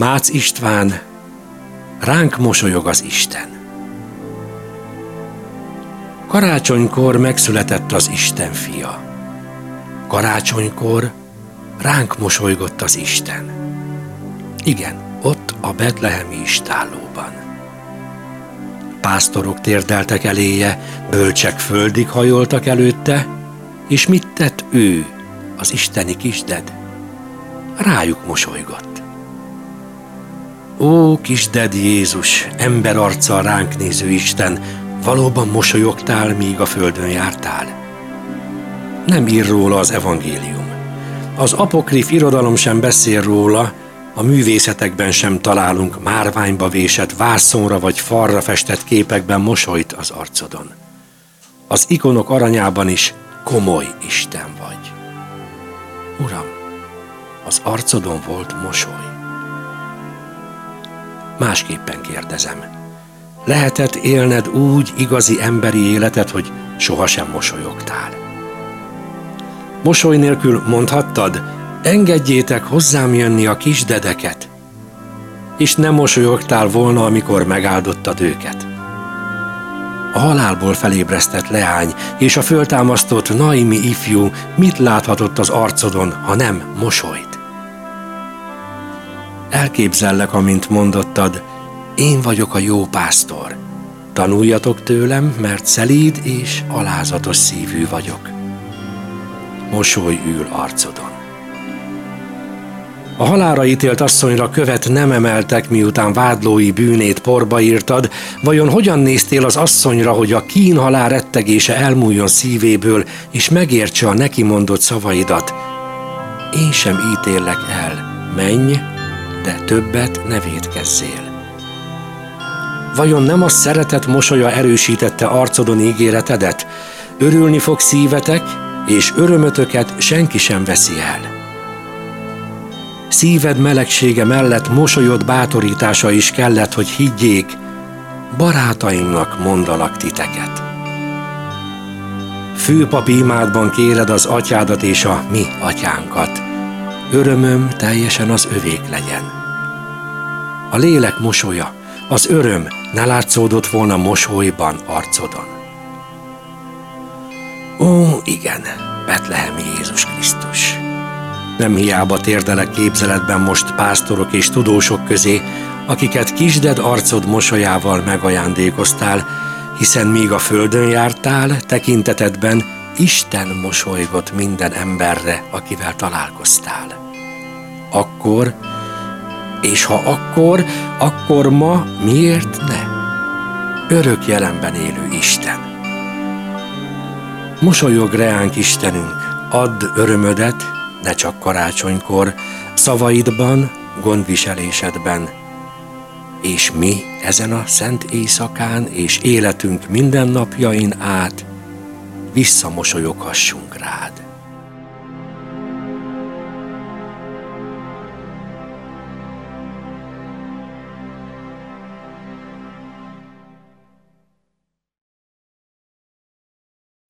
Mácz István, ránk mosolyog az Isten. Karácsonykor megszületett az Isten fia. Karácsonykor ránk mosolygott az Isten. Igen, ott a betlehemi istállóban. Pásztorok térdeltek eléje, bölcsek földig hajoltak előtte, és mit tett ő, az isteni kisded? Rájuk mosolygott. Ó, kisded Jézus, ember arccal ránk néző Isten, valóban mosolyogtál, míg a földön jártál? Nem ír róla az evangélium. Az apokrif irodalom sem beszél róla, a művészetekben sem találunk márványba vésett, vászonra vagy falra festett képekben mosolyt az arcodon. Az ikonok aranyában is komoly Isten vagy. Uram, az arcodon volt mosoly. Másképpen kérdezem. Lehetett élned úgy igazi emberi életet, hogy sohasem mosolyogtál. Mosoly nélkül mondhattad, engedjétek hozzám jönni a kisdedeket, és nem mosolyogtál volna, amikor megáldottad őket. A halálból felébresztett leány és a föltámasztott Naimi ifjú mit láthatott az arcodon, ha nem mosolyt? Elképzellek, amint mondottad, én vagyok a jó pásztor. Tanuljatok tőlem, mert szelíd és alázatos szívű vagyok. Mosoly ül arcodon. A halára ítélt asszonyra követ nem emeltek, miután vádlói bűnét porba írtad, vajon hogyan néztél az asszonyra, hogy a kín halál rettegése elmúljon szívéből, és megértse a neki mondott szavaidat? Én sem ítélek el, menj, de többet ne védkezzél. Vajon nem a szeretet mosolya erősítette arcodon ígéretedet? Örülni fog szívetek, és örömötöket senki sem veszi el. Szíved melegsége mellett mosolyod bátorítása is kellett, hogy higgyék, barátaimnak mondalak titeket. Főpapi imádban kéred az atyádat és a mi atyánkat. Örömöm teljesen az övék legyen. A lélek mosolya, az öröm ne látszódott volna mosolyban arcodon. Ó, igen, Betlehemi Jézus Krisztus! Nem hiába térdelek képzeletben most pásztorok és tudósok közé, akiket kisded arcod mosolyával megajándékoztál, hiszen míg a földön jártál, tekintetedben Isten mosolygott minden emberre, akivel találkoztál. Akkor, és ha akkor, akkor ma miért ne? Örök jelenben élő Isten. Mosolyog reánk Istenünk, add örömödet, ne csak karácsonykor, szavaidban, gondviselésedben. És mi ezen a szent éjszakán és életünk mindennapjain át visszamosolyoghassunk rád.